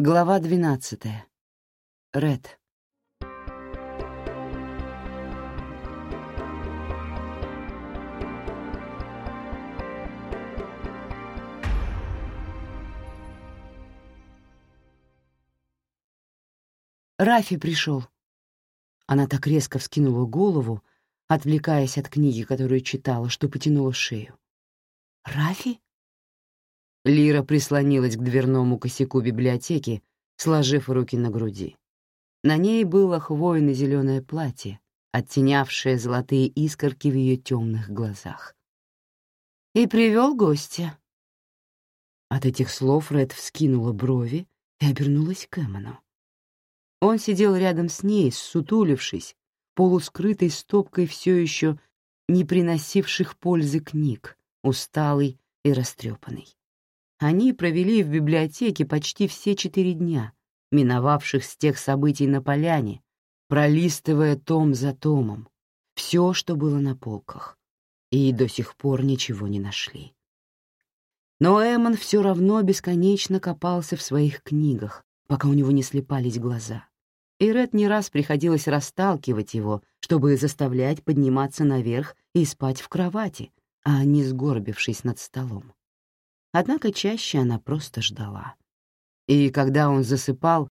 Глава двенадцатая. Ред. Рафи пришел. Она так резко вскинула голову, отвлекаясь от книги, которую читала, что потянула шею. «Рафи?» Лира прислонилась к дверному косяку библиотеки, сложив руки на груди. На ней было хвойно-зеленое платье, оттенявшее золотые искорки в ее темных глазах. «И привел гостя». От этих слов Ред вскинула брови и обернулась к Эмону. Он сидел рядом с ней, сутулившись, полускрытой стопкой все еще не приносивших пользы книг, усталый и растрепанный. Они провели в библиотеке почти все четыре дня, миновавших с тех событий на поляне, пролистывая том за томом, все, что было на полках, и до сих пор ничего не нашли. Но Эмон все равно бесконечно копался в своих книгах, пока у него не слепались глаза. И Ред не раз приходилось расталкивать его, чтобы заставлять подниматься наверх и спать в кровати, а не сгорбившись над столом. Однако чаще она просто ждала. И когда он засыпал,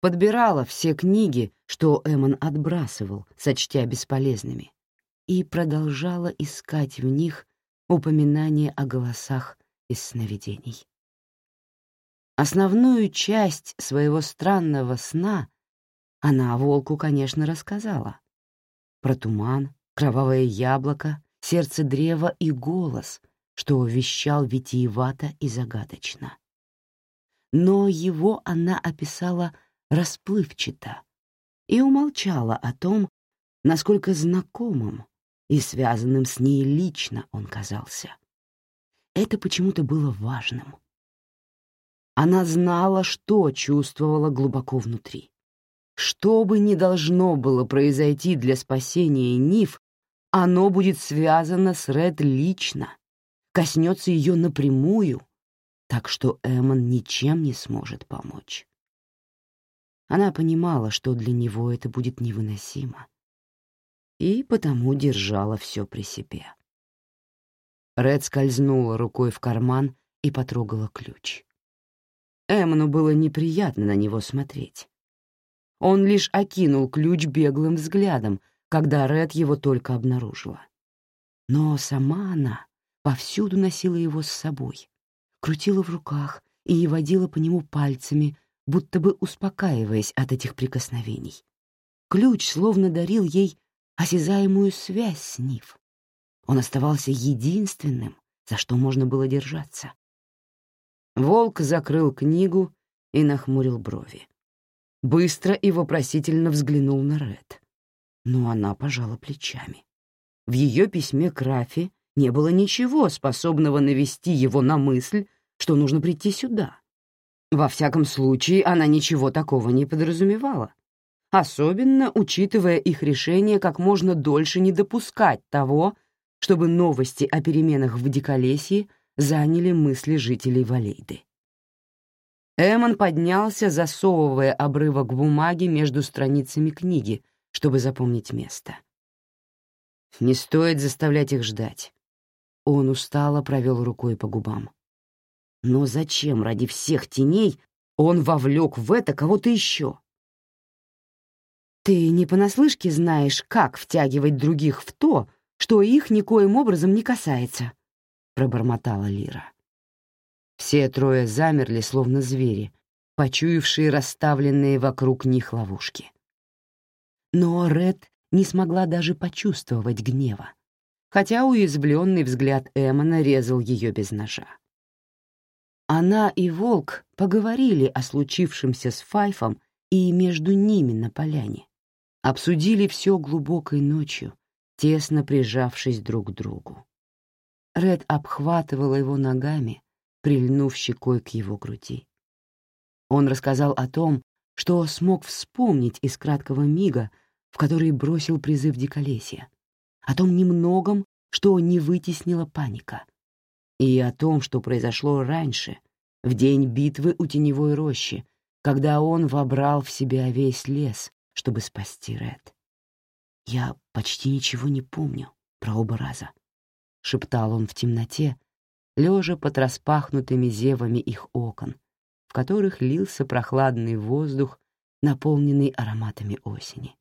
подбирала все книги, что Эмон отбрасывал, сочтя бесполезными, и продолжала искать в них упоминания о голосах из сновидений. Основную часть своего странного сна она волку, конечно, рассказала. Про туман, кровавое яблоко, сердце древа и голос, что вещал витиевато и загадочно. Но его она описала расплывчато и умолчала о том, насколько знакомым и связанным с ней лично он казался. Это почему-то было важным. Она знала, что чувствовала глубоко внутри. Что бы ни должно было произойти для спасения Ниф, оно будет связано с Ред лично, коснется ее напрямую, так что Эммон ничем не сможет помочь. Она понимала, что для него это будет невыносимо, и потому держала все при себе. Ред скользнула рукой в карман и потрогала ключ. Эммону было неприятно на него смотреть. Он лишь окинул ключ беглым взглядом, когда Ред его только обнаружила. Но сама она повсюду носила его с собой, крутила в руках и водила по нему пальцами, будто бы успокаиваясь от этих прикосновений. Ключ словно дарил ей осязаемую связь с Нив. Он оставался единственным, за что можно было держаться. Волк закрыл книгу и нахмурил брови. Быстро и вопросительно взглянул на Ред. Но она пожала плечами. В ее письме к Рафи не было ничего, способного навести его на мысль, что нужно прийти сюда. Во всяком случае, она ничего такого не подразумевала, особенно учитывая их решение как можно дольше не допускать того, чтобы новости о переменах в Диколесье заняли мысли жителей Валейды. Эмон поднялся, засовывая обрывок бумаги между страницами книги, чтобы запомнить место. Не стоит заставлять их ждать. Он устало провел рукой по губам. Но зачем ради всех теней он вовлек в это кого-то еще? Ты не понаслышке знаешь, как втягивать других в то, что их никоим образом не касается, — пробормотала Лира. Все трое замерли, словно звери, почуявшие расставленные вокруг них ловушки. Но Ред не смогла даже почувствовать гнева хотя уязвленный взгляд Эммона резал ее без ножа. Она и Волк поговорили о случившемся с Файфом и между ними на поляне. Обсудили все глубокой ночью, тесно прижавшись друг к другу. Ред обхватывала его ногами, прильнув щекой к его груди. Он рассказал о том, что смог вспомнить из краткого мига, в который бросил призыв диколесья, о том немногом, что не вытеснила паника, и о том, что произошло раньше, в день битвы у теневой рощи, когда он вобрал в себя весь лес, чтобы спасти Ред. «Я почти ничего не помню про оба раза», — шептал он в темноте, лежа под распахнутыми зевами их окон, в которых лился прохладный воздух, наполненный ароматами осени.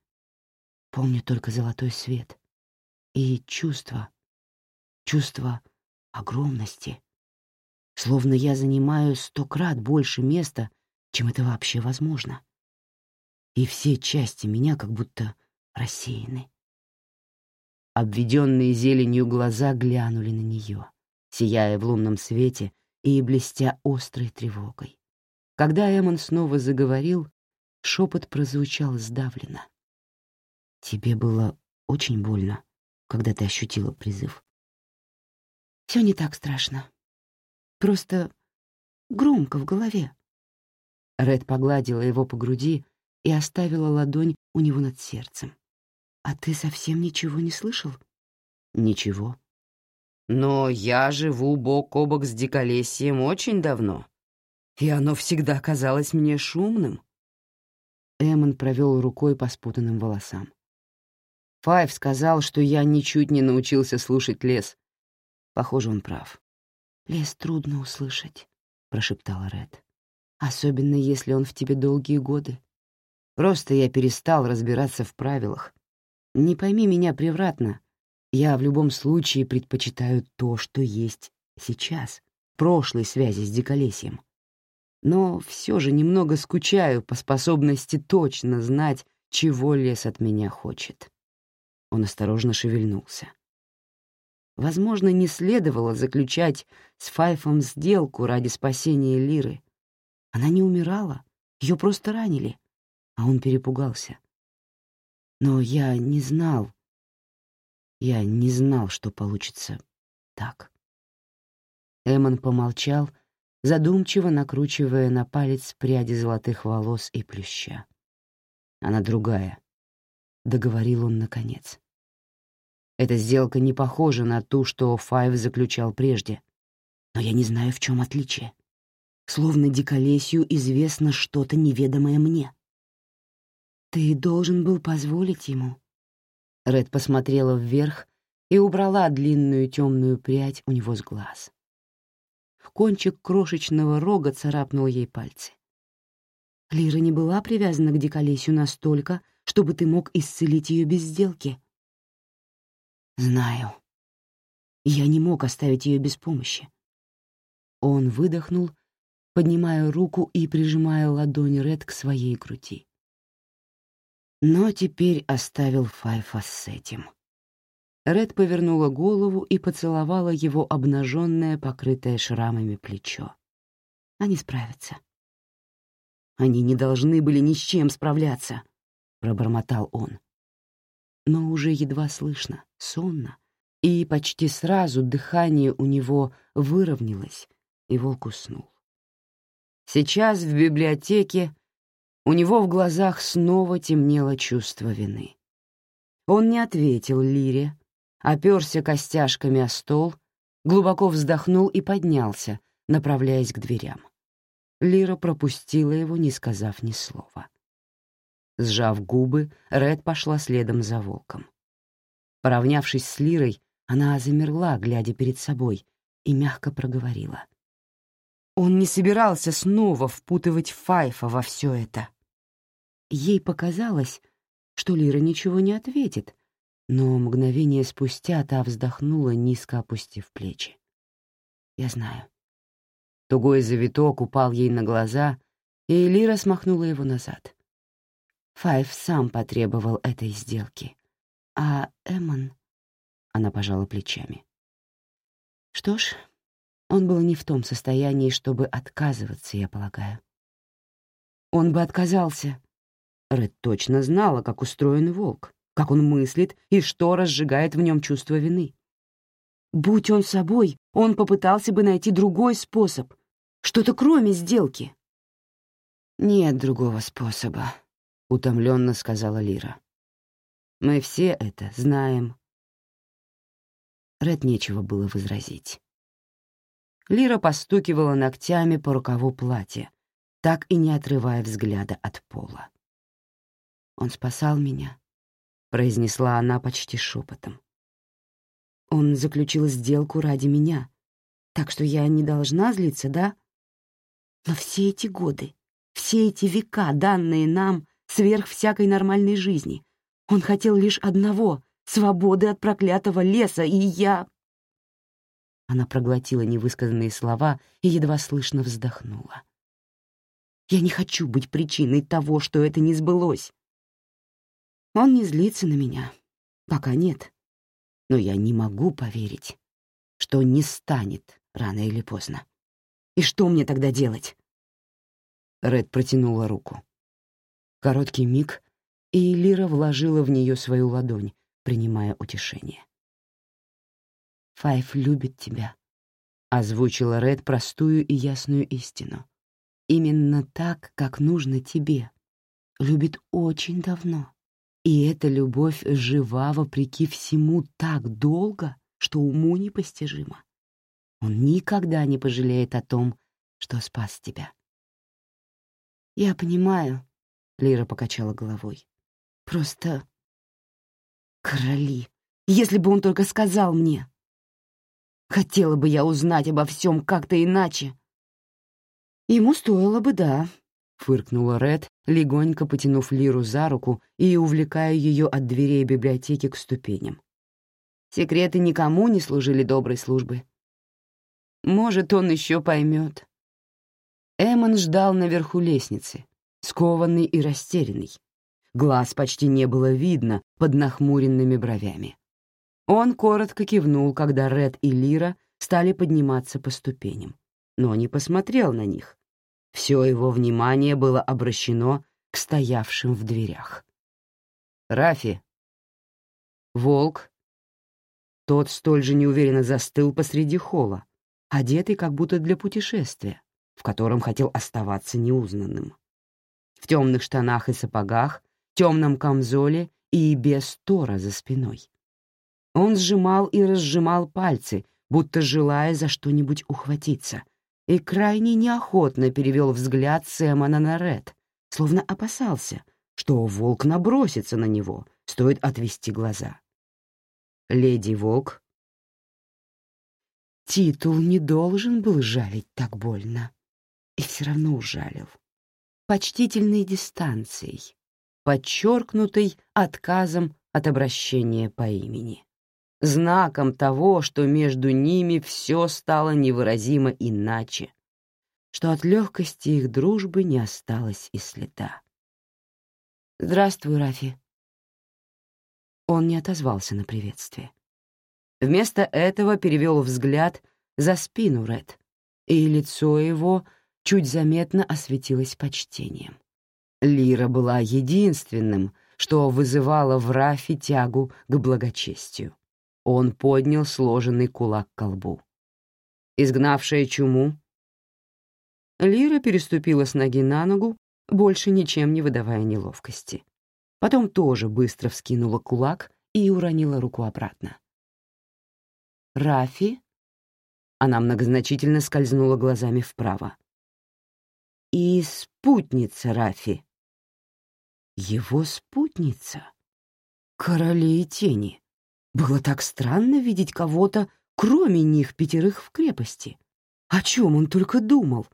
Помню только золотой свет и чувство, чувство огромности, словно я занимаю сто крат больше места, чем это вообще возможно. И все части меня как будто рассеяны. Обведенные зеленью глаза глянули на нее, сияя в лунном свете и блестя острой тревогой. Когда Эмон снова заговорил, шепот прозвучал сдавленно. «Тебе было очень больно, когда ты ощутила призыв?» «Все не так страшно. Просто громко в голове». Ред погладила его по груди и оставила ладонь у него над сердцем. «А ты совсем ничего не слышал?» «Ничего. Но я живу бок о бок с диколесьем очень давно, и оно всегда казалось мне шумным». Эммон провел рукой по спутанным волосам. Файв сказал, что я ничуть не научился слушать лес. Похоже, он прав. «Лес трудно услышать», — прошептала Ред. «Особенно, если он в тебе долгие годы. Просто я перестал разбираться в правилах. Не пойми меня превратно. Я в любом случае предпочитаю то, что есть сейчас, прошлой связи с диколесьем но все же немного скучаю по способности точно знать, чего лес от меня хочет. Он осторожно шевельнулся. Возможно, не следовало заключать с Файфом сделку ради спасения Лиры. Она не умирала, ее просто ранили, а он перепугался. Но я не знал, я не знал, что получится так. Эмон помолчал, задумчиво накручивая на палец пряди золотых волос и плюща. «Она другая», — договорил он наконец. «Эта сделка не похожа на ту, что Файв заключал прежде, но я не знаю, в чем отличие. Словно Диколесью известно что-то неведомое мне». «Ты должен был позволить ему». Ред посмотрела вверх и убрала длинную темную прядь у него с глаз кончик крошечного рога царапнул ей пальцы. Лира не была привязана к диколесью настолько, чтобы ты мог исцелить ее без сделки. Знаю. Я не мог оставить ее без помощи. Он выдохнул, поднимая руку и прижимая ладонь Ред к своей груди. Но теперь оставил Файфа с этим. Ред повернула голову и поцеловала его обнаженное, покрытое шрамами плечо. Они справятся. Они не должны были ни с чем справляться, пробормотал он. Но уже едва слышно, сонно, и почти сразу дыхание у него выровнялось, и волк уснул. Сейчас в библиотеке у него в глазах снова темнело чувство вины. Он не ответил Лире, оперся костяшками о стол, глубоко вздохнул и поднялся, направляясь к дверям. Лира пропустила его, не сказав ни слова. Сжав губы, Ред пошла следом за волком. Поравнявшись с Лирой, она замерла, глядя перед собой, и мягко проговорила. Он не собирался снова впутывать Файфа во все это. Ей показалось, что Лира ничего не ответит, но мгновение спустя та вздохнула, низко опустив плечи. «Я знаю». Тугой завиток упал ей на глаза, и Лира смахнула его назад. Файв сам потребовал этой сделки. А Эммон... Она пожала плечами. Что ж, он был не в том состоянии, чтобы отказываться, я полагаю. Он бы отказался. Ред точно знала, как устроен волк как он мыслит и что разжигает в нем чувство вины. Будь он собой, он попытался бы найти другой способ, что-то кроме сделки. «Нет другого способа», — утомленно сказала Лира. «Мы все это знаем». Ред нечего было возразить. Лира постукивала ногтями по рукаву платья, так и не отрывая взгляда от пола. «Он спасал меня», — произнесла она почти шепотом. «Он заключил сделку ради меня, так что я не должна злиться, да? Но все эти годы, все эти века, данные нам, сверх всякой нормальной жизни, он хотел лишь одного — свободы от проклятого леса, и я...» Она проглотила невысказанные слова и едва слышно вздохнула. «Я не хочу быть причиной того, что это не сбылось. Он не злится на меня. Пока нет. Но я не могу поверить, что не станет рано или поздно. И что мне тогда делать?» Ред протянула руку. Короткий миг, и Лира вложила в нее свою ладонь, принимая утешение. Файф любит тебя», — озвучила Ред простую и ясную истину. «Именно так, как нужно тебе. Любит очень давно. И эта любовь жива вопреки всему так долго, что уму непостижимо. Он никогда не пожалеет о том, что спас тебя». «Я понимаю», — Лира покачала головой. «Просто... короли, если бы он только сказал мне...» Хотела бы я узнать обо всем как-то иначе. Ему стоило бы, да, — фыркнула Ред, легонько потянув Лиру за руку и увлекая ее от дверей библиотеки к ступеням. Секреты никому не служили доброй службы. Может, он еще поймет. Эммон ждал наверху лестницы, скованный и растерянный. Глаз почти не было видно под нахмуренными бровями. Он коротко кивнул, когда Ред и Лира стали подниматься по ступеням, но не посмотрел на них. Все его внимание было обращено к стоявшим в дверях. «Рафи!» Волк. Тот столь же неуверенно застыл посреди холла, одетый как будто для путешествия, в котором хотел оставаться неузнанным. В темных штанах и сапогах, темном камзоле и без тора за спиной. Он сжимал и разжимал пальцы, будто желая за что-нибудь ухватиться, и крайне неохотно перевел взгляд Сэмона на Ред, словно опасался, что волк набросится на него, стоит отвести глаза. Леди Волк. Титул не должен был жалить так больно, и все равно ужалил. Почтительной дистанцией, подчеркнутой отказом от обращения по имени знаком того, что между ними все стало невыразимо иначе, что от легкости их дружбы не осталось и следа. «Здравствуй, Рафи». Он не отозвался на приветствие. Вместо этого перевел взгляд за спину Ред, и лицо его чуть заметно осветилось почтением. Лира была единственным, что вызывало в Рафи тягу к благочестию. Он поднял сложенный кулак к колбу. «Изгнавшая чуму?» Лира переступила с ноги на ногу, больше ничем не выдавая неловкости. Потом тоже быстро вскинула кулак и уронила руку обратно. «Рафи?» Она многозначительно скользнула глазами вправо. «И спутница Рафи». «Его спутница?» «Короли и тени». Было так странно видеть кого-то, кроме них пятерых в крепости. О чем он только думал?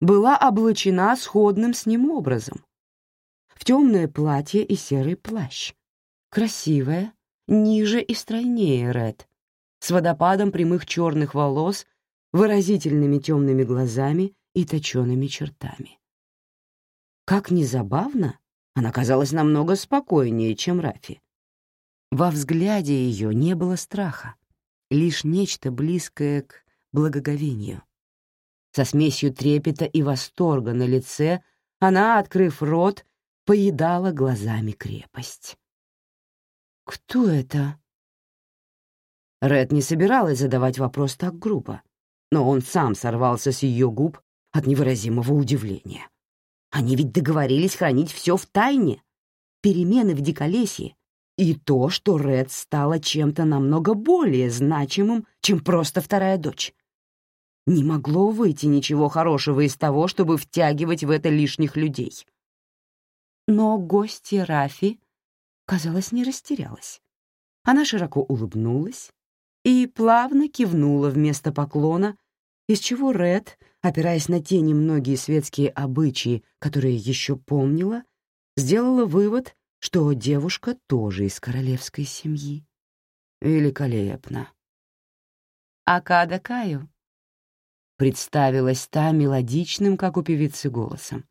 Была облачена сходным с ним образом. В темное платье и серый плащ. Красивая, ниже и стройнее Ред, с водопадом прямых черных волос, выразительными темными глазами и точеными чертами. Как незабавно, она казалась намного спокойнее, чем Рафи. Во взгляде ее не было страха, лишь нечто близкое к благоговению. Со смесью трепета и восторга на лице она, открыв рот, поедала глазами крепость. «Кто это?» Ред не собиралась задавать вопрос так грубо, но он сам сорвался с ее губ от невыразимого удивления. Они ведь договорились хранить все в тайне. Перемены в Диколесье и то, что Ред стала чем-то намного более значимым, чем просто вторая дочь. Не могло выйти ничего хорошего из того, чтобы втягивать в это лишних людей. Но гостья Рафи, казалось, не растерялась. Она широко улыбнулась и плавно кивнула вместо поклона, из чего Ред, опираясь на те немногие светские обычаи, которые еще помнила, сделала вывод, что девушка тоже из королевской семьи. Великолепно. «Акада Каю», — представилась та мелодичным, как у певицы, голосом.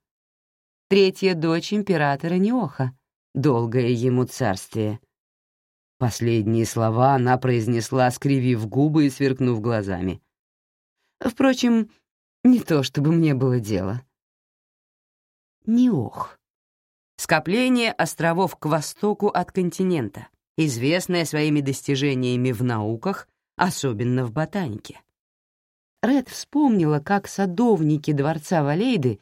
«Третья дочь императора Неоха, долгое ему царствие». Последние слова она произнесла, скривив губы и сверкнув глазами. Впрочем, не то чтобы мне было дело. Неох. Скопление островов к востоку от континента, известное своими достижениями в науках, особенно в ботанике. Ред вспомнила, как садовники дворца Валейды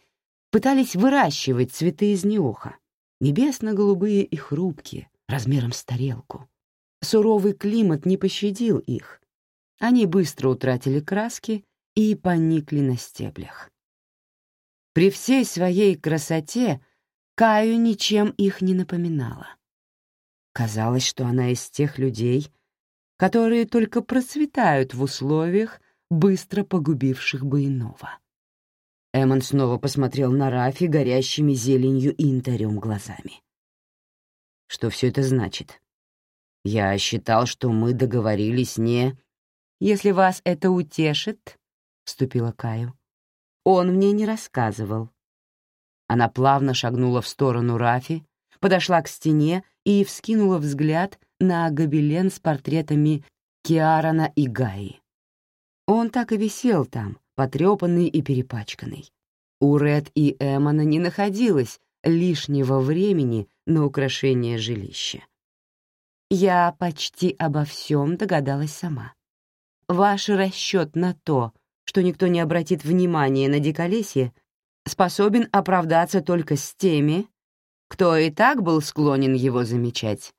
пытались выращивать цветы из неоха, небесно-голубые и хрупкие, размером с тарелку. Суровый климат не пощадил их. Они быстро утратили краски и поникли на стеблях. При всей своей красоте Каю ничем их не напоминала. Казалось, что она из тех людей, которые только процветают в условиях, быстро погубивших бы иного. Эммон снова посмотрел на Рафи горящими зеленью и янтарем глазами. Что все это значит? Я считал, что мы договорились не... Если вас это утешит, вступила Каю. «Он мне не рассказывал». Она плавно шагнула в сторону Рафи, подошла к стене и вскинула взгляд на гобелен с портретами Киарана и Гаи. Он так и висел там, потрепанный и перепачканный. У Ред и Эммона не находилось лишнего времени на украшение жилища. Я почти обо всем догадалась сама. Ваш расчет на то, что никто не обратит внимания на диколесье, способен оправдаться только с теми, кто и так был склонен его замечать.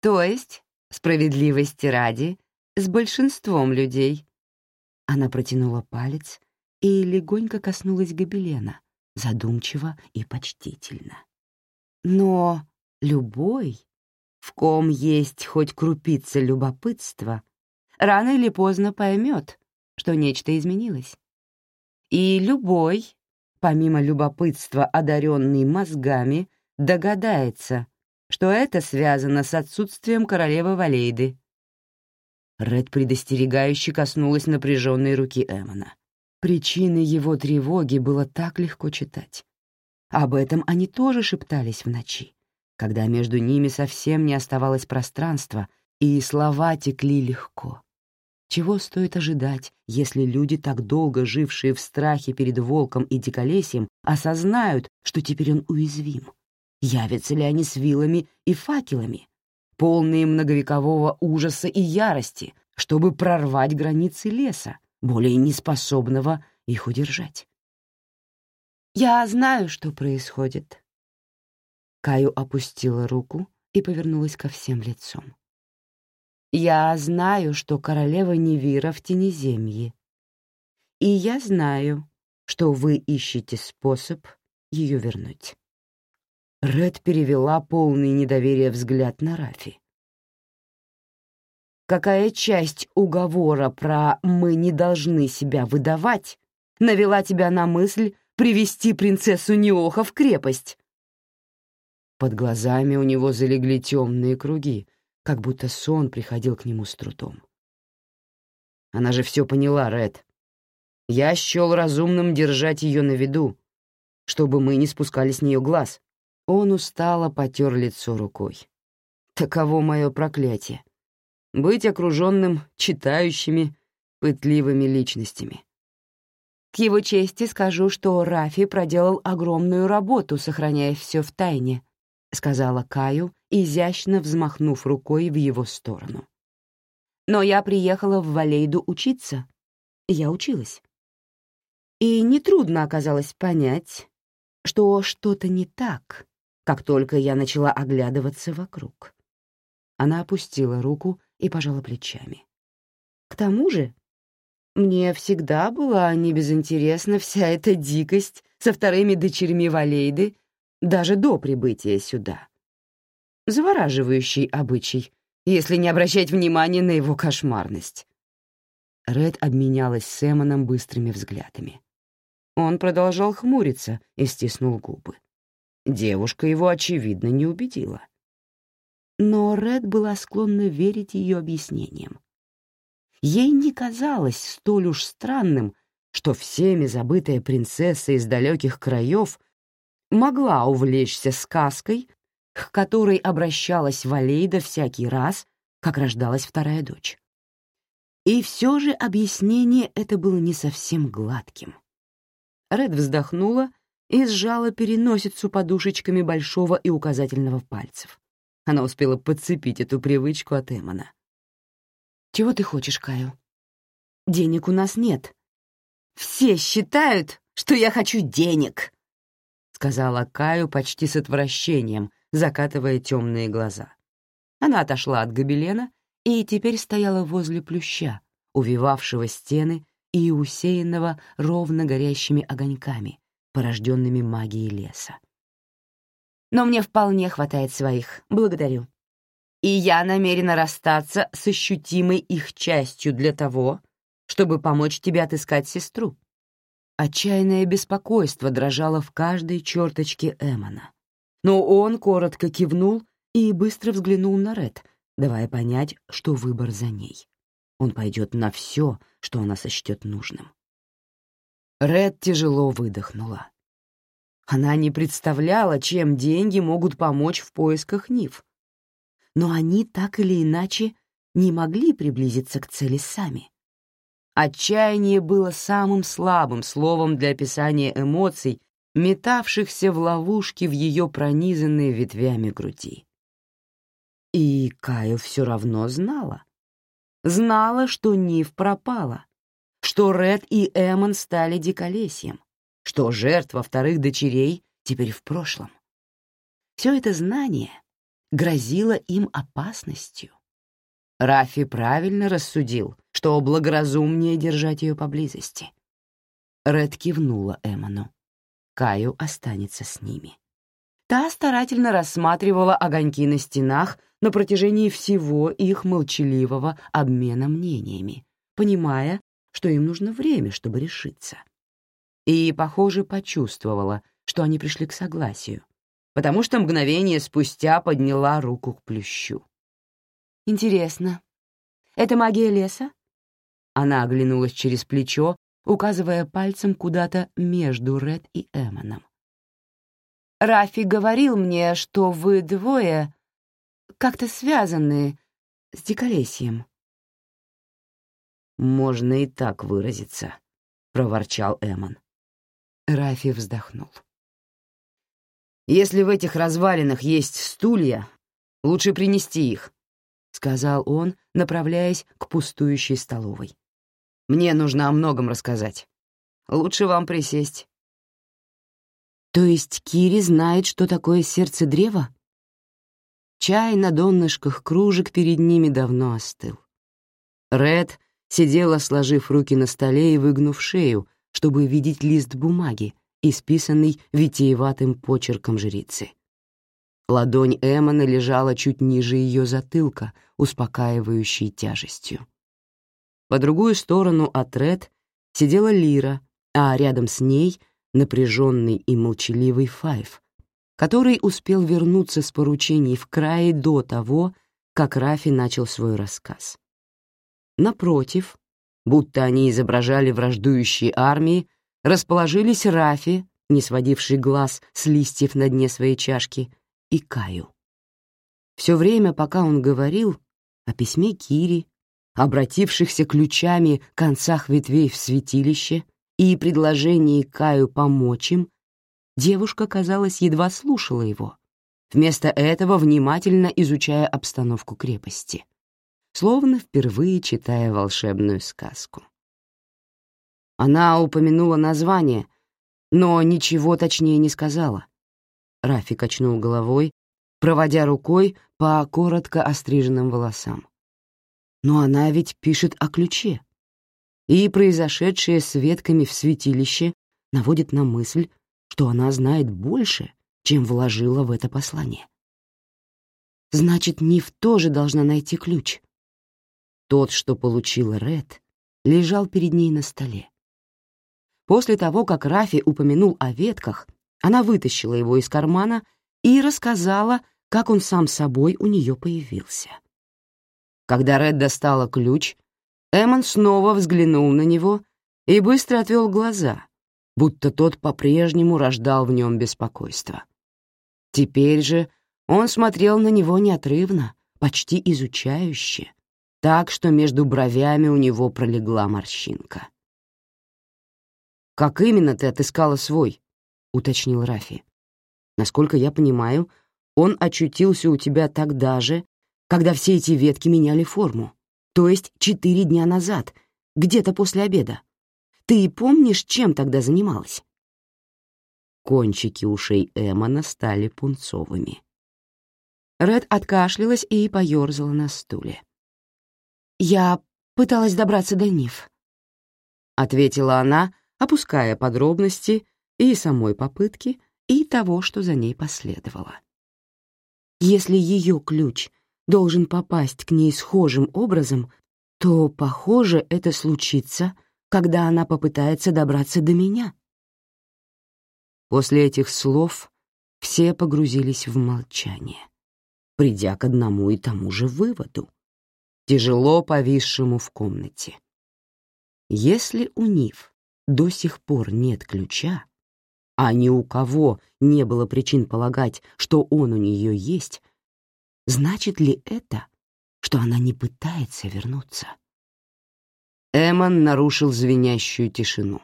То есть, справедливости ради, с большинством людей. Она протянула палец и легонько коснулась гобелена, задумчиво и почтительно. Но любой, в ком есть хоть крупица любопытства, рано или поздно поймет, что нечто изменилось. И любой, помимо любопытства, одаренный мозгами, догадается, что это связано с отсутствием королевы Валейды. Ред предостерегающе коснулась напряженной руки Эмона. Причины его тревоги было так легко читать. Об этом они тоже шептались в ночи, когда между ними совсем не оставалось пространства, и слова текли легко. Чего стоит ожидать, если люди, так долго жившие в страхе перед волком и диколесьем, осознают, что теперь он уязвим? Явятся ли они с вилами и факелами, полные многовекового ужаса и ярости, чтобы прорвать границы леса, более неспособного их удержать? «Я знаю, что происходит». Каю опустила руку и повернулась ко всем лицом. Я знаю, что королева Невира в Тенеземье. И я знаю, что вы ищете способ ее вернуть. Ред перевела полный недоверия взгляд на Рафи. Какая часть уговора про «мы не должны себя выдавать» навела тебя на мысль привести принцессу Неоха в крепость? Под глазами у него залегли темные круги, как будто сон приходил к нему с трудом. Она же все поняла, Ред. Я счел разумным держать ее на виду, чтобы мы не спускали с нее глаз. Он устало потер лицо рукой. Таково мое проклятие. Быть окруженным читающими, пытливыми личностями. К его чести скажу, что Рафи проделал огромную работу, сохраняя все в тайне, — сказала Каю, изящно взмахнув рукой в его сторону. «Но я приехала в Валейду учиться. Я училась. И нетрудно оказалось понять, что что-то не так, как только я начала оглядываться вокруг. Она опустила руку и пожала плечами. К тому же Мне всегда была небезынтересна вся эта дикость со вторыми дочерьми Валейды, даже до прибытия сюда. Завораживающий обычай, если не обращать внимания на его кошмарность. Ред обменялась с Эмоном быстрыми взглядами. Он продолжал хмуриться и стиснул губы. Девушка его, очевидно, не убедила. Но Ред была склонна верить ее объяснениям. Ей не казалось столь уж странным, что всеми забытая принцесса из далеких краев могла увлечься сказкой, к которой обращалась Валейда всякий раз, как рождалась вторая дочь. И все же объяснение это было не совсем гладким. Ред вздохнула и сжала переносицу подушечками большого и указательного пальцев. Она успела подцепить эту привычку от Эмона. «Чего ты хочешь, Каю? Денег у нас нет». «Все считают, что я хочу денег», — сказала Каю почти с отвращением, закатывая темные глаза. Она отошла от гобелена и теперь стояла возле плюща, увивавшего стены и усеянного ровно горящими огоньками, порожденными магией леса. «Но мне вполне хватает своих, благодарю. И я намерена расстаться с ощутимой их частью для того, чтобы помочь тебе отыскать сестру». Отчаянное беспокойство дрожало в каждой черточке Эмона. Но он коротко кивнул и быстро взглянул на Ред, давая понять, что выбор за ней. Он пойдет на все, что она сочтет нужным. Ред тяжело выдохнула. Она не представляла, чем деньги могут помочь в поисках Нив. Но они так или иначе не могли приблизиться к цели сами. Отчаяние было самым слабым словом для описания эмоций, метавшихся в ловушке в ее пронизанные ветвями груди. И Каю все равно знала. Знала, что Нив пропала, что Ред и Эмон стали диколесьем, что жертва вторых дочерей теперь в прошлом. Все это знание грозило им опасностью. Рафи правильно рассудил, что благоразумнее держать ее поблизости. Ред кивнула Эмону. Каю останется с ними. Та старательно рассматривала огоньки на стенах на протяжении всего их молчаливого обмена мнениями, понимая, что им нужно время, чтобы решиться. И, похоже, почувствовала, что они пришли к согласию, потому что мгновение спустя подняла руку к плющу. «Интересно, это магия леса?» Она оглянулась через плечо, указывая пальцем куда-то между Ред и Эмоном. «Рафи говорил мне, что вы двое как-то связаны с диколесьем». «Можно и так выразиться», — проворчал Эмон. Рафи вздохнул. «Если в этих развалинах есть стулья, лучше принести их», — сказал он, направляясь к пустующей столовой. «Мне нужно о многом рассказать. Лучше вам присесть». «То есть Кири знает, что такое сердце древа?» Чай на донышках кружек перед ними давно остыл. Ред сидела, сложив руки на столе и выгнув шею, чтобы видеть лист бумаги, исписанный витиеватым почерком жрицы. Ладонь Эммона лежала чуть ниже ее затылка, успокаивающей тяжестью. По другую сторону от Ред сидела Лира, а рядом с ней — напряженный и молчаливый Файв, который успел вернуться с поручений в крае до того, как Рафи начал свой рассказ. Напротив, будто они изображали враждующие армии, расположились Рафи, не сводивший глаз с листьев на дне своей чашки, и Каю. Все время, пока он говорил о письме Кири, обратившихся ключами концах ветвей в святилище и предложении Каю помочь им, девушка, казалось, едва слушала его, вместо этого внимательно изучая обстановку крепости словно впервые читая волшебную сказку. Она упомянула название, но ничего точнее не сказала. Рафи качнул головой, проводя рукой по коротко остриженным волосам. Но она ведь пишет о ключе. и произошедшее с ветками в святилище наводит на мысль, что она знает больше, чем вложила в это послание. Значит, Ниф тоже должна найти ключ. Тот, что получила Ред, лежал перед ней на столе. После того, как Рафи упомянул о ветках, она вытащила его из кармана и рассказала, как он сам собой у нее появился. Когда Ред достала ключ, Эммон снова взглянул на него и быстро отвел глаза, будто тот по-прежнему рождал в нем беспокойство. Теперь же он смотрел на него неотрывно, почти изучающе, так что между бровями у него пролегла морщинка. «Как именно ты отыскала свой?» — уточнил Рафи. «Насколько я понимаю, он очутился у тебя тогда же, когда все эти ветки меняли форму, то есть четыре дня назад, где-то после обеда. Ты помнишь, чем тогда занималась?» Кончики ушей Эммона стали пунцовыми. Ред откашлялась и поёрзала на стуле. «Я пыталась добраться до Нив», — ответила она, опуская подробности и самой попытки, и того, что за ней последовало. Если ее ключ должен попасть к ней схожим образом, то, похоже, это случится, когда она попытается добраться до меня. После этих слов все погрузились в молчание, придя к одному и тому же выводу, тяжело повисшему в комнате. Если у Нив до сих пор нет ключа, а ни у кого не было причин полагать, что он у нее есть, значит ли это, что она не пытается вернуться? Эмон нарушил звенящую тишину.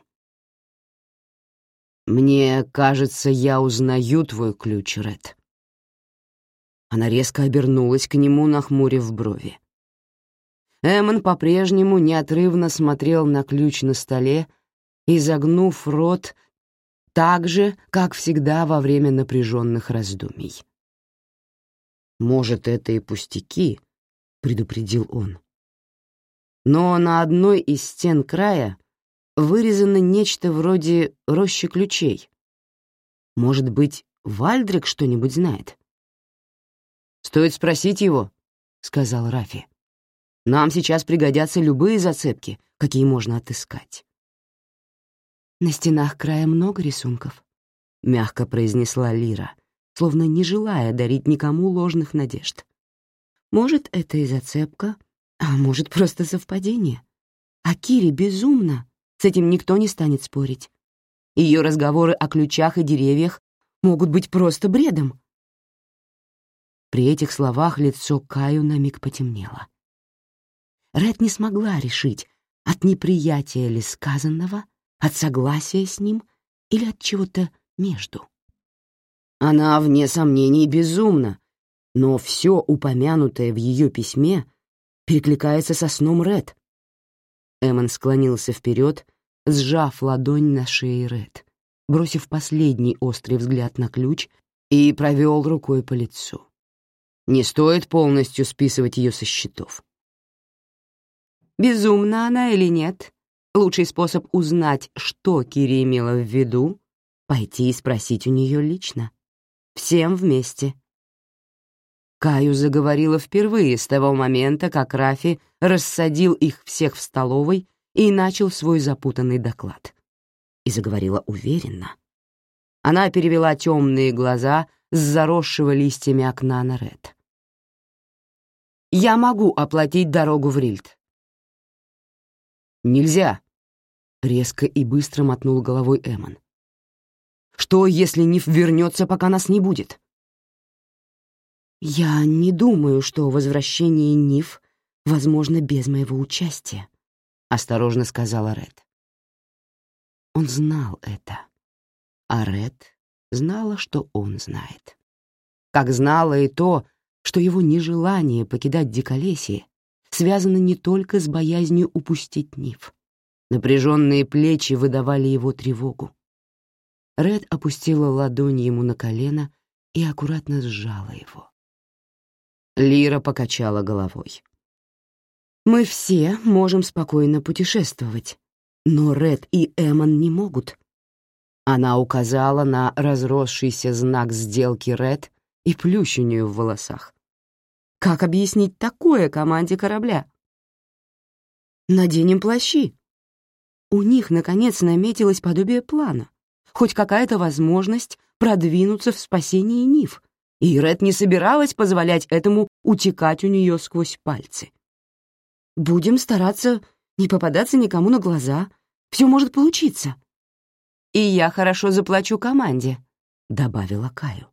«Мне кажется, я узнаю твой ключ, Ред». Она резко обернулась к нему, нахмурив брови. Эмон по-прежнему неотрывно смотрел на ключ на столе, изогнув рот так же, как всегда во время напряженных раздумий. «Может, это и пустяки», — предупредил он. Но на одной из стен края вырезано нечто вроде рощи ключей. Может быть, Вальдрик что-нибудь знает? «Стоит спросить его», — сказал Рафи. «Нам сейчас пригодятся любые зацепки, какие можно отыскать». «На стенах края много рисунков», — мягко произнесла Лира, словно не желая дарить никому ложных надежд. «Может, это и зацепка, а может, просто совпадение. А Кире безумно, с этим никто не станет спорить. Ее разговоры о ключах и деревьях могут быть просто бредом». При этих словах лицо Каю на миг потемнело. Ред не смогла решить, от неприятия ли сказанного от согласия с ним или от чего-то между. Она, вне сомнений, безумна, но все упомянутое в ее письме перекликается со сном Ред. Эммон склонился вперед, сжав ладонь на шее Ред, бросив последний острый взгляд на ключ и провел рукой по лицу. Не стоит полностью списывать ее со счетов. Безумна она или нет, Лучший способ узнать, что Кири имела в виду, пойти и спросить у нее лично. Всем вместе. Каю заговорила впервые с того момента, как Рафи рассадил их всех в столовой и начал свой запутанный доклад. И заговорила уверенно. Она перевела темные глаза с заросшего листьями окна на Ред. «Я могу оплатить дорогу в Рильд. «Нельзя!» — резко и быстро мотнул головой Эмон. «Что, если Ниф вернется, пока нас не будет?» «Я не думаю, что возвращение Ниф возможно без моего участия», — осторожно сказала Ред. Он знал это, а Ред знала, что он знает. Как знала и то, что его нежелание покидать Диколесье связано не только с боязнью упустить Нив. Напряженные плечи выдавали его тревогу. Ред опустила ладонь ему на колено и аккуратно сжала его. Лира покачала головой. Мы все можем спокойно путешествовать, но Ред и Эмон не могут. Она указала на разросшийся знак сделки Ред и плющению в волосах. Как объяснить такое команде корабля? Наденем плащи. У них, наконец, наметилось подобие плана, хоть какая-то возможность продвинуться в спасении Нив, и Ред не собиралась позволять этому утекать у нее сквозь пальцы. Будем стараться не попадаться никому на глаза. Все может получиться. И я хорошо заплачу команде, — добавила Каю.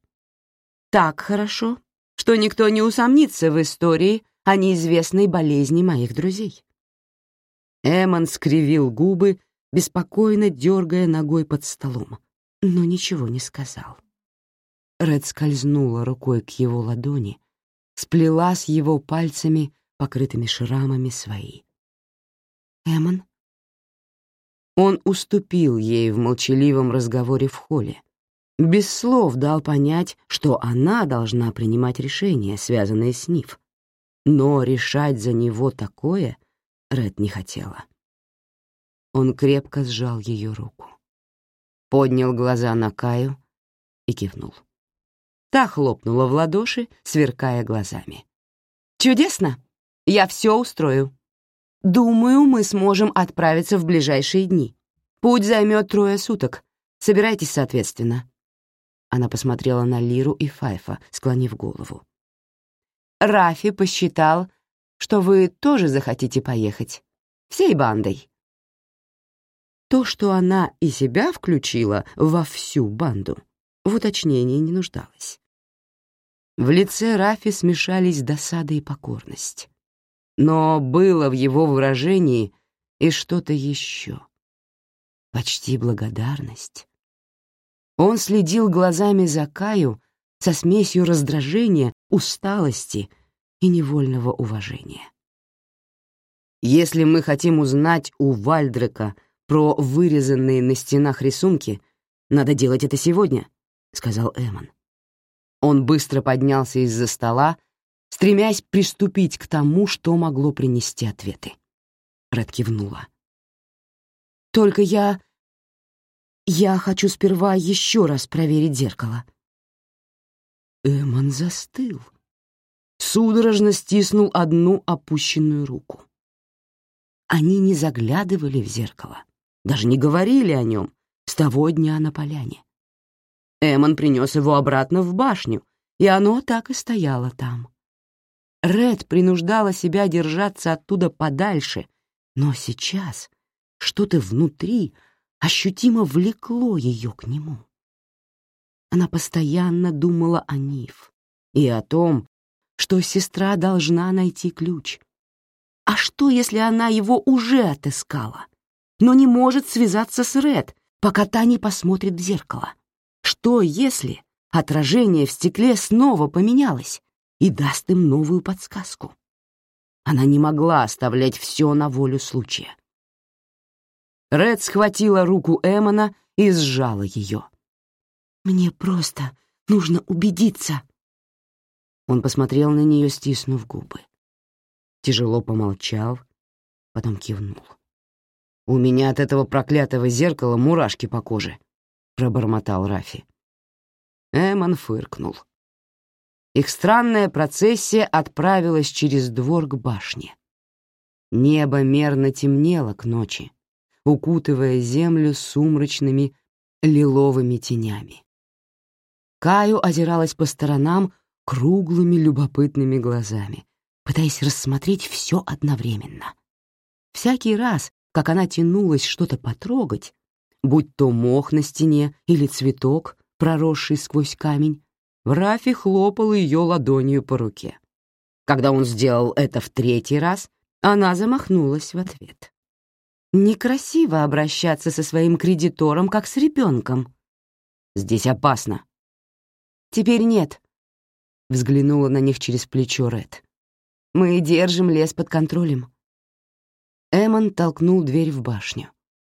Так хорошо, что никто не усомнится в истории о неизвестной болезни моих друзей. Эмон скривил губы, беспокойно дергая ногой под столом, но ничего не сказал. Ред скользнула рукой к его ладони, сплела с его пальцами покрытыми шрамами свои. «Эмон?» Он уступил ей в молчаливом разговоре в холле, без слов дал понять, что она должна принимать решения, связанные с Нив. Но решать за него такое Ред не хотела. Он крепко сжал ее руку, поднял глаза на Каю и кивнул. Та хлопнула в ладоши, сверкая глазами. «Чудесно! Я все устрою. Думаю, мы сможем отправиться в ближайшие дни. Путь займет трое суток. Собирайтесь соответственно». Она посмотрела на Лиру и Файфа, склонив голову. «Рафи посчитал, что вы тоже захотите поехать. Всей бандой». То, что она и себя включила во всю банду, в уточнении не нуждалось. В лице Рафи смешались досада и покорность но было в его выражении и что-то еще. Почти благодарность. Он следил глазами за Каю со смесью раздражения, усталости и невольного уважения. Если мы хотим узнать у Вальдрека про вырезанные на стенах рисунки, надо делать это сегодня, — сказал Эмон. Он быстро поднялся из-за стола стремясь приступить к тому, что могло принести ответы. Ред кивнула. «Только я... я хочу сперва еще раз проверить зеркало». Эмон застыл. Судорожно стиснул одну опущенную руку. Они не заглядывали в зеркало, даже не говорили о нем с того дня на поляне. Эмон принес его обратно в башню, и оно так и стояло там. Ред принуждала себя держаться оттуда подальше, но сейчас что-то внутри ощутимо влекло ее к нему. Она постоянно думала о Нив и о том, что сестра должна найти ключ. А что, если она его уже отыскала, но не может связаться с Ред, пока та не посмотрит в зеркало? Что, если отражение в стекле снова поменялось, и даст им новую подсказку. Она не могла оставлять все на волю случая. Ред схватила руку Эмона и сжала ее. «Мне просто нужно убедиться». Он посмотрел на нее, стиснув губы. Тяжело помолчал, потом кивнул. «У меня от этого проклятого зеркала мурашки по коже», — пробормотал Рафи. Эмон фыркнул. Их странная процессия отправилась через двор к башне. Небо мерно темнело к ночи, укутывая землю сумрачными лиловыми тенями. Каю озиралась по сторонам круглыми любопытными глазами, пытаясь рассмотреть все одновременно. Всякий раз, как она тянулась что-то потрогать, будь то мох на стене или цветок, проросший сквозь камень, Рафи хлопал ее ладонью по руке. Когда он сделал это в третий раз, она замахнулась в ответ. Некрасиво обращаться со своим кредитором, как с ребенком. Здесь опасно. Теперь нет. Взглянула на них через плечо Ред. Мы держим лес под контролем. Эмон толкнул дверь в башню,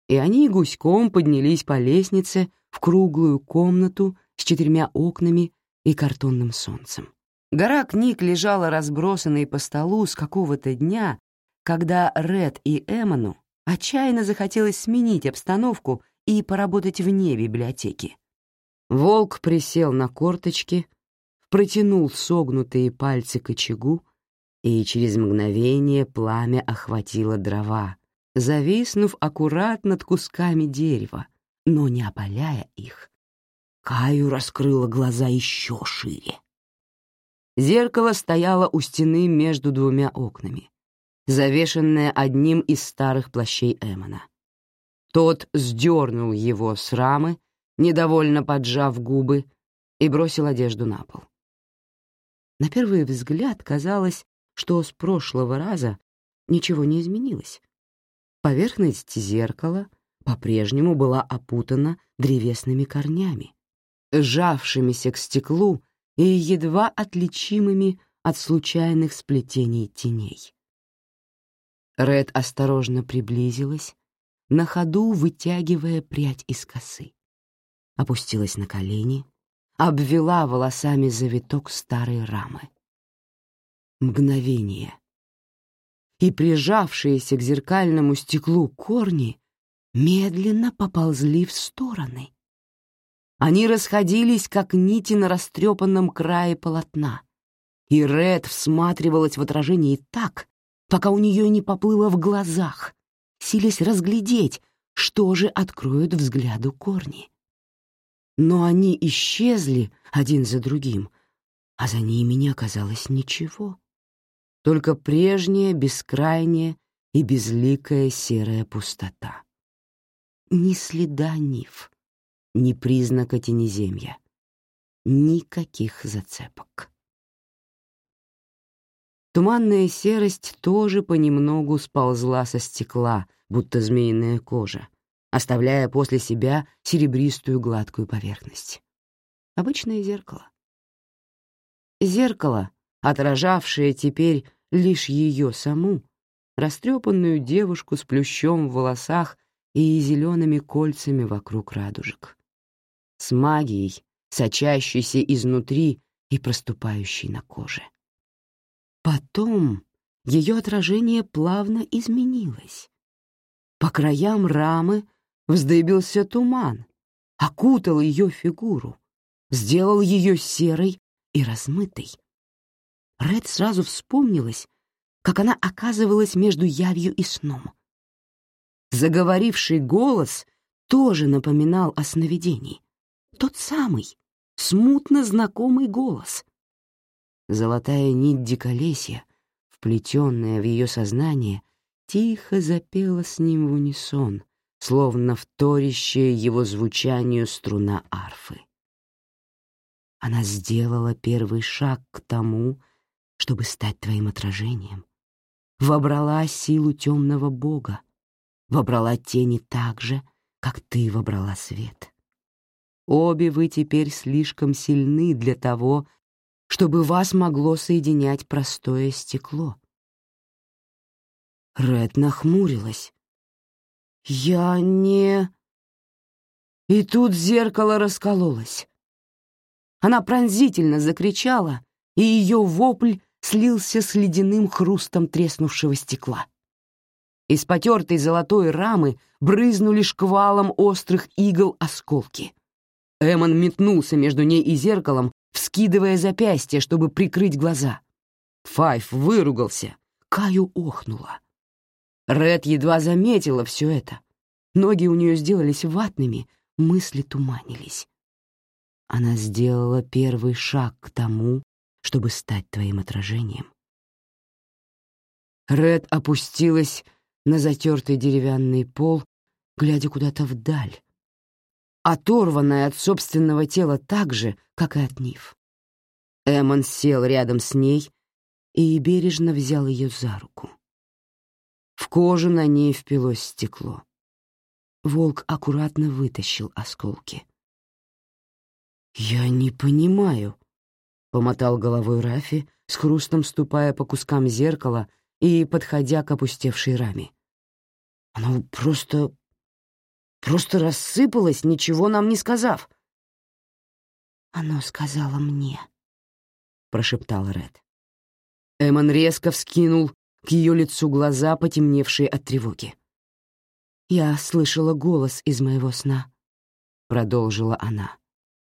и они гуськом поднялись по лестнице в круглую комнату с четырьмя окнами и картонным солнцем. Гора книг лежала разбросанной по столу с какого-то дня, когда Ред и Эмону отчаянно захотелось сменить обстановку и поработать вне библиотеки. Волк присел на корточки, протянул согнутые пальцы к очагу, и через мгновение пламя охватило дрова, зависнув аккурат над кусками дерева, но не опаляя их. Каю раскрыла глаза еще шире. Зеркало стояло у стены между двумя окнами, завешенное одним из старых плащей Эмона. Тот сдернул его с рамы, недовольно поджав губы, и бросил одежду на пол. На первый взгляд казалось, что с прошлого раза ничего не изменилось. Поверхность зеркала по-прежнему была опутана древесными корнями, сжавшимися к стеклу и едва отличимыми от случайных сплетений теней. Ред осторожно приблизилась, на ходу вытягивая прядь из косы. Опустилась на колени, обвела волосами завиток старой рамы. Мгновение. И прижавшиеся к зеркальному стеклу корни медленно поползли в стороны. Они расходились, как нити на растрепанном крае полотна, и Ред всматривалась в отражении так, пока у нее не поплыло в глазах, силясь разглядеть, что же откроют взгляду корни. Но они исчезли один за другим, а за ними не оказалось ничего. Только прежняя, бескрайняя и безликая серая пустота. Ни следа нив, ни признака тенеземья, никаких зацепок. Туманная серость тоже понемногу сползла со стекла, будто змеиная кожа, оставляя после себя серебристую гладкую поверхность. Обычное зеркало. Зеркало, отражавшее теперь лишь ее саму, растрепанную девушку с плющом в волосах и зелеными кольцами вокруг радужек. С магией, сочащейся изнутри и проступающей на коже. Потом ее отражение плавно изменилось. По краям рамы вздыбился туман, окутал ее фигуру, сделал ее серой и размытой. Ред сразу вспомнилась, как она оказывалась между явью и сном. Заговоривший голос тоже напоминал о сновидении. Тот самый, смутно знакомый голос. Золотая нить диколесья, вплетенная в ее сознание, тихо запела с ним в унисон, словно вторящая его звучанию струна арфы. Она сделала первый шаг к тому, чтобы стать твоим отражением. Вобрала силу темного бога, вобрала тени так же, как ты вобрала свет. Обе вы теперь слишком сильны для того, чтобы вас могло соединять простое стекло. Ред нахмурилась. «Я не...» И тут зеркало раскололось. Она пронзительно закричала, и ее вопль слился с ледяным хрустом треснувшего стекла. Из потертой золотой рамы брызнули шквалом острых игл осколки. Эмон метнулся между ней и зеркалом, вскидывая запястье, чтобы прикрыть глаза. Файф выругался. Каю охнула. Ред едва заметила все это. Ноги у нее сделались ватными, мысли туманились. Она сделала первый шаг к тому, чтобы стать твоим отражением. Ред опустилась на затертый деревянный пол, глядя куда-то вдаль, оторванная от собственного тела так же, как и от Нив. Эмон сел рядом с ней и бережно взял ее за руку. В кожу на ней впилось стекло. Волк аккуратно вытащил осколки. «Я не понимаю», — помотал головой Рафи, с хрустом ступая по кускам зеркала и подходя к опустевшей раме. «Оно просто Просто рассыпалась, ничего нам не сказав. «Оно сказала мне», — прошептал Ред. Эмон резко вскинул к ее лицу глаза, потемневшие от тревоги. «Я слышала голос из моего сна», — продолжила она.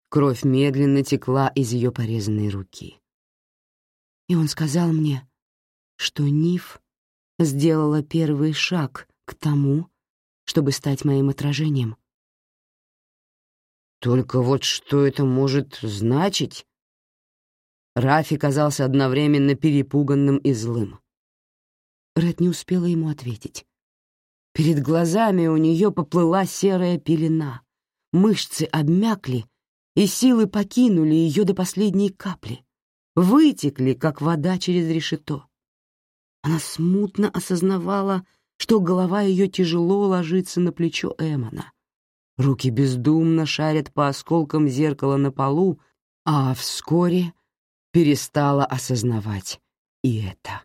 Кровь медленно текла из ее порезанной руки. И он сказал мне, что Ниф сделала первый шаг к тому, чтобы стать моим отражением. Только вот что это может значить? Рафи казался одновременно перепуганным и злым. Ред не успела ему ответить. Перед глазами у нее поплыла серая пелена, мышцы обмякли, и силы покинули ее до последней капли, вытекли, как вода через решето. Она смутно осознавала, что голова ее тяжело ложится на плечо Эмона. Руки бездумно шарят по осколкам зеркала на полу, а вскоре перестала осознавать и это.